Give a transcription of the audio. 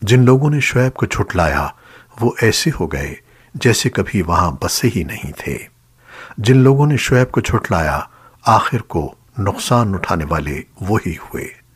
جن لوگوں نے شعیب کو چھٹلایا، وہ ایسے ہو گئے جیسے کبھی وہاں بسے ہی نہیں تھے۔ جن لوگوں نے شعیب کو چھٹلایا، آخر کو نقصان اٹھانے والے وہی ہوئے۔